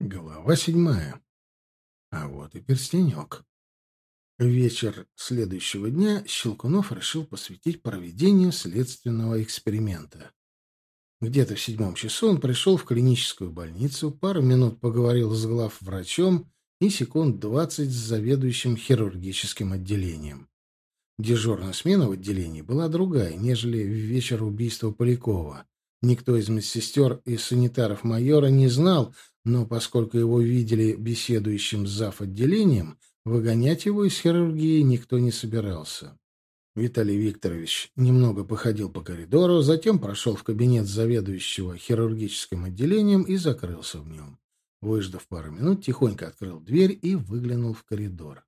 Глава седьмая. А вот и перстенек. Вечер следующего дня Щелкунов решил посвятить проведению следственного эксперимента. Где-то в седьмом часу он пришел в клиническую больницу, пару минут поговорил с главврачом и секунд двадцать с заведующим хирургическим отделением. Дежурная смена в отделении была другая, нежели в вечер убийства Полякова. Никто из медсестер и санитаров майора не знал, но поскольку его видели беседующим с зав. отделением, выгонять его из хирургии никто не собирался. Виталий Викторович немного походил по коридору, затем прошел в кабинет заведующего хирургическим отделением и закрылся в нем. Выждав пару минут, тихонько открыл дверь и выглянул в коридор.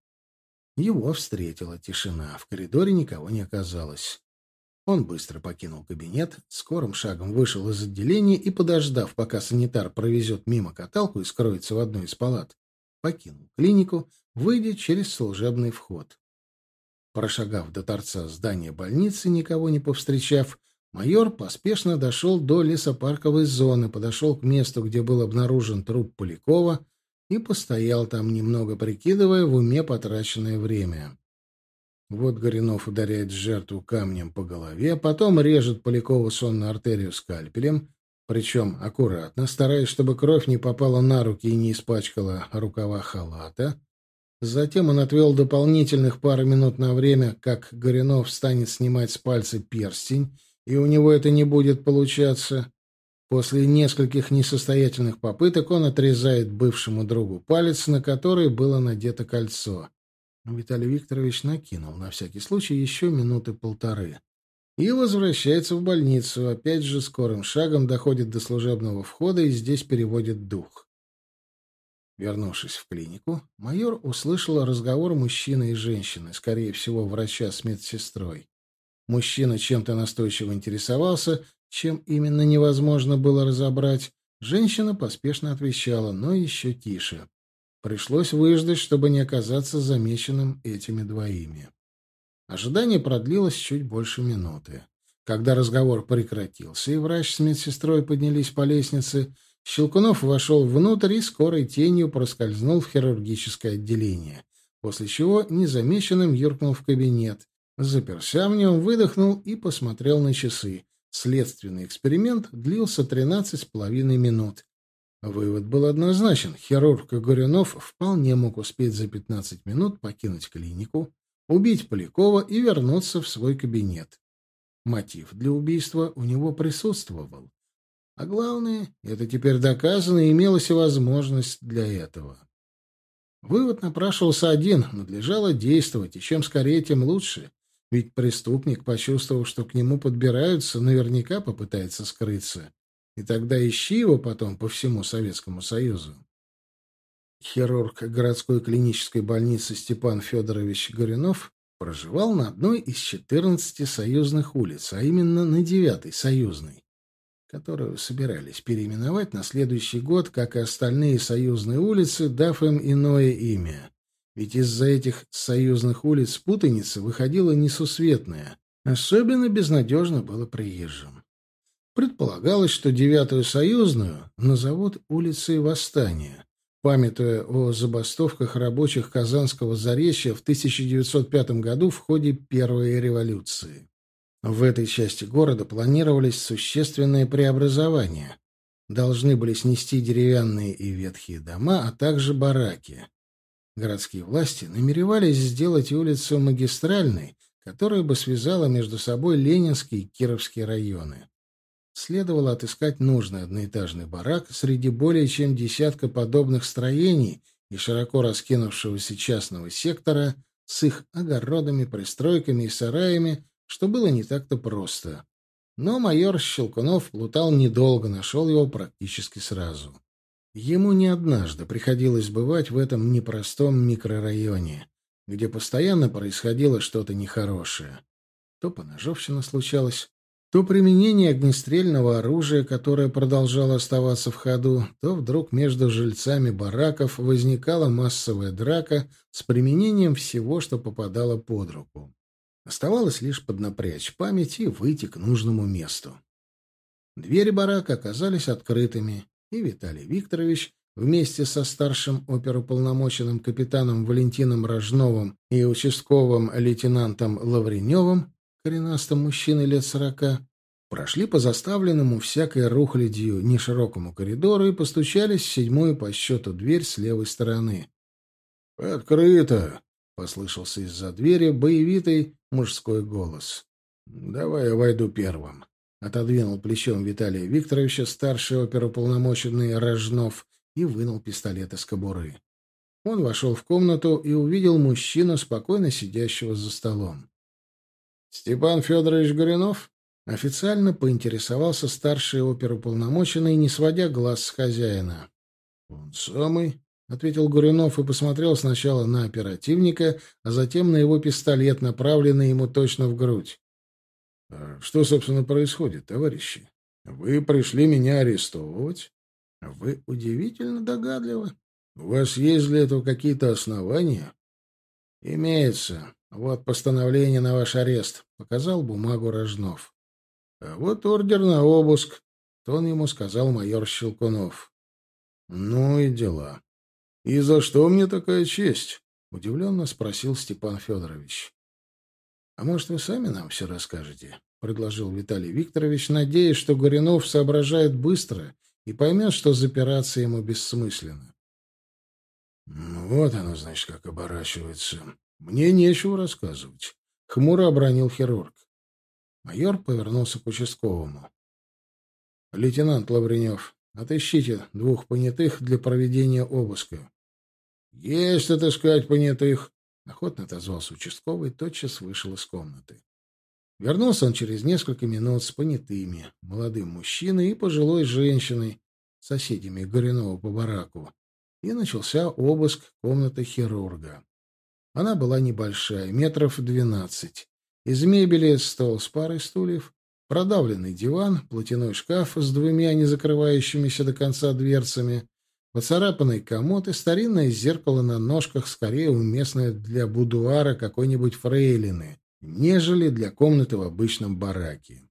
Его встретила тишина. В коридоре никого не оказалось. Он быстро покинул кабинет, скорым шагом вышел из отделения и, подождав, пока санитар провезет мимо каталку и скроется в одной из палат, покинул клинику, выйдя через служебный вход. Прошагав до торца здания больницы, никого не повстречав, майор поспешно дошел до лесопарковой зоны, подошел к месту, где был обнаружен труп Полякова, и постоял там, немного прикидывая в уме потраченное время. Вот Горинов ударяет жертву камнем по голове, потом режет Полякову сонную артерию скальпелем, причем аккуратно, стараясь, чтобы кровь не попала на руки и не испачкала рукава халата. Затем он отвел дополнительных пару минут на время, как Горинов станет снимать с пальца перстень, и у него это не будет получаться. После нескольких несостоятельных попыток он отрезает бывшему другу палец, на который было надето кольцо. Виталий Викторович накинул на всякий случай еще минуты полторы. И возвращается в больницу, опять же скорым шагом доходит до служебного входа и здесь переводит дух. Вернувшись в клинику, майор услышал разговор мужчины и женщины, скорее всего, врача с медсестрой. Мужчина чем-то настойчиво интересовался, чем именно невозможно было разобрать. Женщина поспешно отвечала, но еще тише. Пришлось выждать, чтобы не оказаться замеченным этими двоими. Ожидание продлилось чуть больше минуты. Когда разговор прекратился, и врач с медсестрой поднялись по лестнице, Щелкунов вошел внутрь и скорой тенью проскользнул в хирургическое отделение, после чего незамеченным юркнул в кабинет, заперся в нем, выдохнул и посмотрел на часы. Следственный эксперимент длился тринадцать с половиной минут, Вывод был однозначен. Хирург Горюнов вполне мог успеть за 15 минут покинуть клинику, убить Полякова и вернуться в свой кабинет. Мотив для убийства у него присутствовал. А главное, это теперь доказано, имелась и возможность для этого. Вывод напрашивался один — надлежало действовать, и чем скорее, тем лучше. Ведь преступник, почувствовав, что к нему подбираются, наверняка попытается скрыться и тогда ищи его потом по всему Советскому Союзу. Хирург городской клинической больницы Степан Федорович Горюнов проживал на одной из 14 союзных улиц, а именно на девятой союзной, которую собирались переименовать на следующий год, как и остальные союзные улицы, дав им иное имя. Ведь из-за этих союзных улиц путаница выходила несусветная. Особенно безнадежно было приезжим. Предполагалось, что девятую союзную назовут улицей Восстания, памятуя о забастовках рабочих Казанского Заречья в 1905 году в ходе Первой революции. В этой части города планировались существенные преобразования. Должны были снести деревянные и ветхие дома, а также бараки. Городские власти намеревались сделать улицу магистральной, которая бы связала между собой Ленинский и Кировский районы. Следовало отыскать нужный одноэтажный барак среди более чем десятка подобных строений и широко раскинувшегося частного сектора с их огородами, пристройками и сараями, что было не так-то просто. Но майор Щелкунов плутал недолго, нашел его практически сразу. Ему не однажды приходилось бывать в этом непростом микрорайоне, где постоянно происходило что-то нехорошее. То поножовщина случалась, то применение огнестрельного оружия, которое продолжало оставаться в ходу, то вдруг между жильцами бараков возникала массовая драка с применением всего, что попадало под руку. Оставалось лишь поднапрячь память и выйти к нужному месту. Двери барака оказались открытыми, и Виталий Викторович вместе со старшим оперуполномоченным капитаном Валентином Рожновым и участковым лейтенантом Лавреневым, коренастым мужчиной лет сорока, прошли по заставленному всякой рухлядью неширокому коридору и постучались в седьмую по счету дверь с левой стороны. «Открыто!» — послышался из-за двери боевитый мужской голос. «Давай я войду первым», — отодвинул плечом Виталия Викторовича старший оперуполномоченный Рожнов и вынул пистолет из кобуры. Он вошел в комнату и увидел мужчину, спокойно сидящего за столом. «Степан Федорович Горюнов?» Официально поинтересовался старший оперуполномоченный, не сводя глаз с хозяина. «Он самый», — ответил Горюнов и посмотрел сначала на оперативника, а затем на его пистолет, направленный ему точно в грудь. «А «Что, собственно, происходит, товарищи? Вы пришли меня арестовывать, вы удивительно догадливы. У вас есть для этого какие-то основания? Имеется. Вот постановление на ваш арест. Показал бумагу Рожнов. А вот ордер на обыск. Тон ему сказал майор Щелкунов. Ну и дела. И за что мне такая честь? Удивленно спросил Степан Федорович. А может, вы сами нам все расскажете? предложил Виталий Викторович, надеясь, что Горинов соображает быстро и поймет, что запираться ему бессмысленно. «Ну, вот оно, значит, как оборачивается. Мне нечего рассказывать», — хмуро обронил хирург. Майор повернулся к участковому. «Лейтенант Лавренев, отыщите двух понятых для проведения обыска». «Есть отыскать понятых», — охотно отозвался участковый, тотчас вышел из комнаты. Вернулся он через несколько минут с понятыми, молодым мужчиной и пожилой женщиной, соседями Горюнова по бараку, и начался обыск комнаты хирурга. Она была небольшая, метров двенадцать. Из мебели стол с парой стульев, продавленный диван, платяной шкаф с двумя не закрывающимися до конца дверцами, поцарапанный комод и старинное зеркало на ножках, скорее уместное для будуара какой-нибудь фрейлины нежели для комнаты в обычном бараке.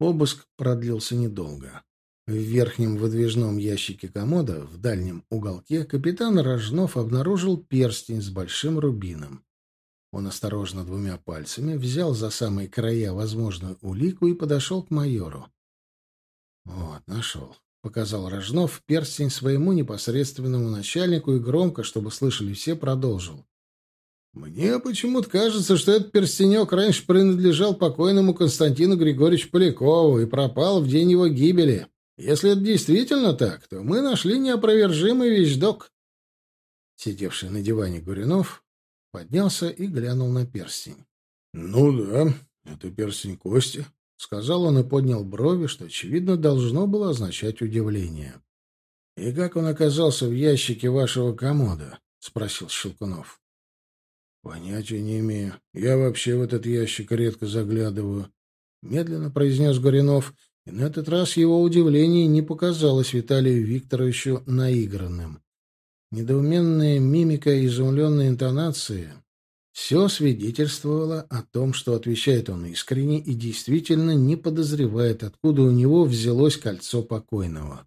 Обыск продлился недолго. В верхнем выдвижном ящике комода, в дальнем уголке, капитан Рожнов обнаружил перстень с большим рубином. Он осторожно двумя пальцами взял за самые края возможную улику и подошел к майору. «Вот, нашел», — показал Рожнов перстень своему непосредственному начальнику и громко, чтобы слышали все, продолжил. Мне почему-то кажется, что этот перстенек раньше принадлежал покойному Константину Григорьевичу Полякову и пропал в день его гибели. Если это действительно так, то мы нашли неопровержимый вещдок. Сидевший на диване Гуринов поднялся и глянул на перстень. — Ну да, это перстень Кости, — сказал он и поднял брови, что, очевидно, должно было означать удивление. — И как он оказался в ящике вашего комода? — спросил Щелкунов. «Понятия не имею. Я вообще в этот ящик редко заглядываю», — медленно произнес Горинов, и на этот раз его удивление не показалось Виталию Викторовичу наигранным. Недоуменная мимика и изумленные интонации — все свидетельствовало о том, что отвечает он искренне и действительно не подозревает, откуда у него взялось кольцо покойного.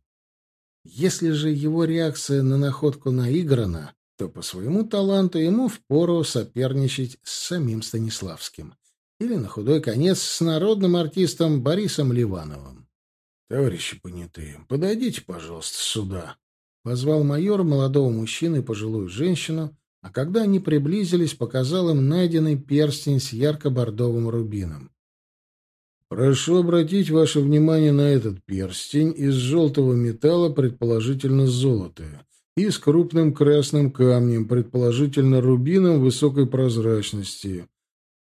Если же его реакция на находку наиграна, то по своему таланту ему впору соперничать с самим Станиславским. Или, на худой конец, с народным артистом Борисом Ливановым. — Товарищи понятые, подойдите, пожалуйста, сюда. Позвал майор молодого мужчины и пожилую женщину, а когда они приблизились, показал им найденный перстень с ярко-бордовым рубином. Прошу обратить ваше внимание на этот перстень из желтого металла, предположительно золотое и с крупным красным камнем, предположительно рубином высокой прозрачности,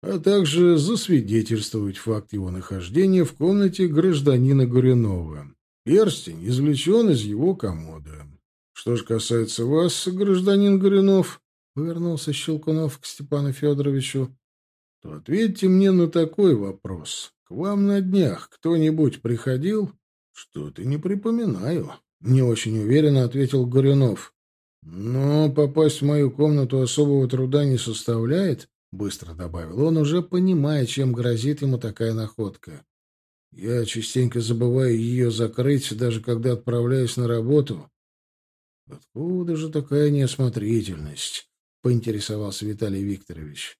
а также засвидетельствовать факт его нахождения в комнате гражданина Горюнова. Перстень извлечен из его комода. Что же касается вас, гражданин Горюнов, повернулся Щелкунов к Степану Федоровичу, то ответьте мне на такой вопрос. К вам на днях кто-нибудь приходил? Что-то не припоминаю. Не очень уверенно ответил Горюнов. Но попасть в мою комнату особого труда не составляет, быстро добавил он, уже понимая, чем грозит ему такая находка. Я частенько забываю ее закрыть, даже когда отправляюсь на работу. Откуда же такая неосмотрительность? поинтересовался Виталий Викторович.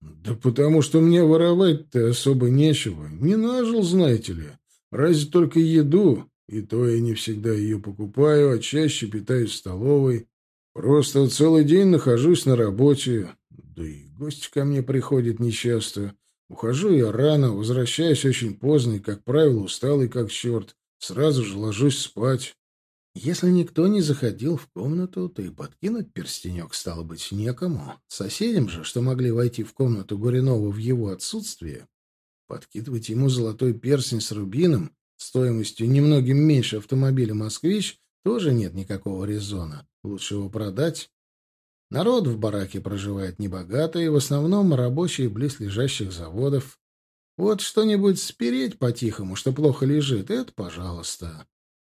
Да потому что мне воровать-то особо нечего. Не нажил, знаете ли. Разве только еду, и то я не всегда ее покупаю, а чаще питаюсь в столовой. Просто целый день нахожусь на работе, да и гости ко мне приходят нечасто. Ухожу я рано, возвращаюсь очень поздно и, как правило, усталый как черт. Сразу же ложусь спать. Если никто не заходил в комнату, то и подкинуть перстенек стало быть некому. Соседям же, что могли войти в комнату Гуринова в его отсутствие, подкидывать ему золотой перстень с рубином стоимостью немногим меньше автомобиля «Москвич» тоже нет никакого резона. Лучше его продать. Народ в бараке проживает небогатый, в основном рабочие близлежащих заводов. Вот что-нибудь спереть по-тихому, что плохо лежит, это пожалуйста.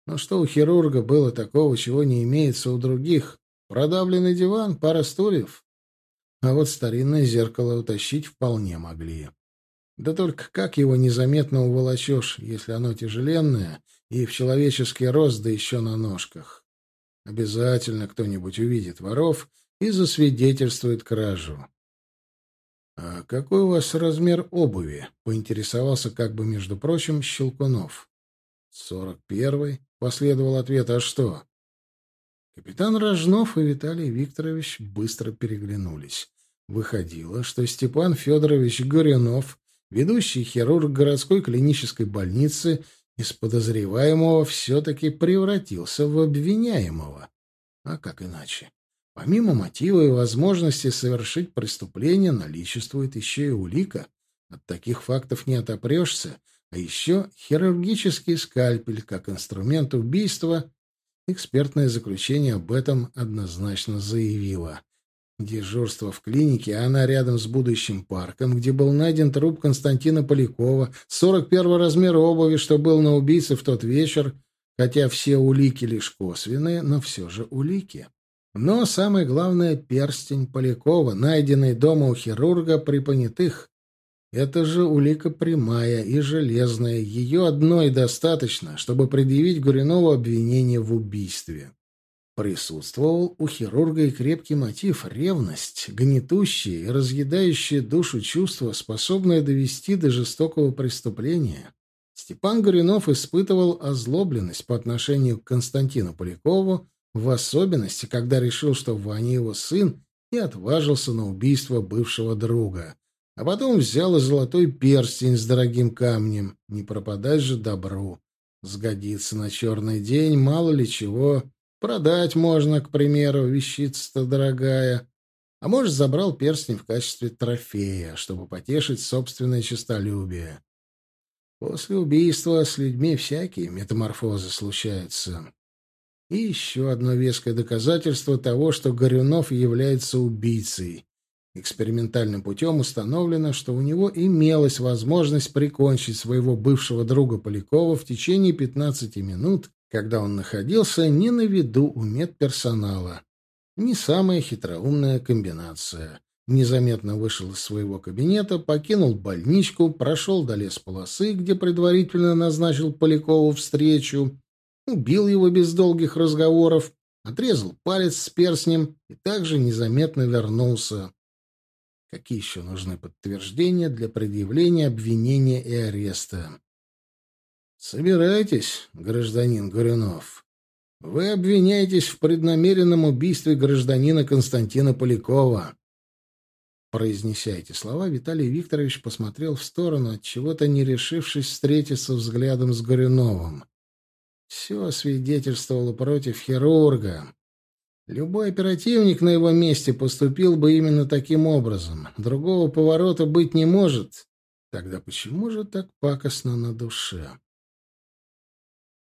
Но что у хирурга было такого, чего не имеется у других? Продавленный диван, пара стульев. А вот старинное зеркало утащить вполне могли. Да только как его незаметно уволочешь, если оно тяжеленное и в человеческий рост, да еще на ножках? Обязательно кто-нибудь увидит воров и засвидетельствует кражу. — А какой у вас размер обуви? — поинтересовался как бы, между прочим, Щелкунов. — Сорок первый, — последовал ответ. — А что? Капитан Рожнов и Виталий Викторович быстро переглянулись. Выходило, что Степан Федорович Горюнов ведущий хирург городской клинической больницы из подозреваемого все-таки превратился в обвиняемого. А как иначе? Помимо мотива и возможности совершить преступление, наличествует еще и улика. От таких фактов не отопрешься. А еще хирургический скальпель как инструмент убийства. Экспертное заключение об этом однозначно заявило. Дежурство в клинике, а она рядом с будущим парком, где был найден труп Константина Полякова, 41 размер обуви, что был на убийце в тот вечер, хотя все улики лишь косвенные, но все же улики. Но самое главное — перстень Полякова, найденный дома у хирурга при понятых. Это же улика прямая и железная, ее одной достаточно, чтобы предъявить Гуринову обвинение в убийстве. Присутствовал у хирурга и крепкий мотив — ревность, гнетущее и разъедающее душу чувство, способное довести до жестокого преступления. Степан Горюнов испытывал озлобленность по отношению к Константину Полякову, в особенности, когда решил, что Ваня его сын, и отважился на убийство бывшего друга. А потом взял и золотой перстень с дорогим камнем. Не пропадать же добру. Сгодится на черный день, мало ли чего. Продать можно, к примеру, вещица-то дорогая. А может, забрал перстень в качестве трофея, чтобы потешить собственное честолюбие. После убийства с людьми всякие метаморфозы случаются. И еще одно веское доказательство того, что Горюнов является убийцей. Экспериментальным путем установлено, что у него имелась возможность прикончить своего бывшего друга Полякова в течение 15 минут когда он находился не на виду у медперсонала. Не самая хитроумная комбинация. Незаметно вышел из своего кабинета, покинул больничку, прошел до лесполосы, где предварительно назначил Полякову встречу, убил его без долгих разговоров, отрезал палец с перстнем и также незаметно вернулся. Какие еще нужны подтверждения для предъявления обвинения и ареста? Собирайтесь, гражданин Горюнов. Вы обвиняетесь в преднамеренном убийстве гражданина Константина Полякова. Произнеся эти слова, Виталий Викторович посмотрел в сторону, от чего-то не решившись встретиться взглядом с Горюновым. Все свидетельствовало против хирурга. Любой оперативник на его месте поступил бы именно таким образом. Другого поворота быть не может. Тогда почему же так пакостно на душе?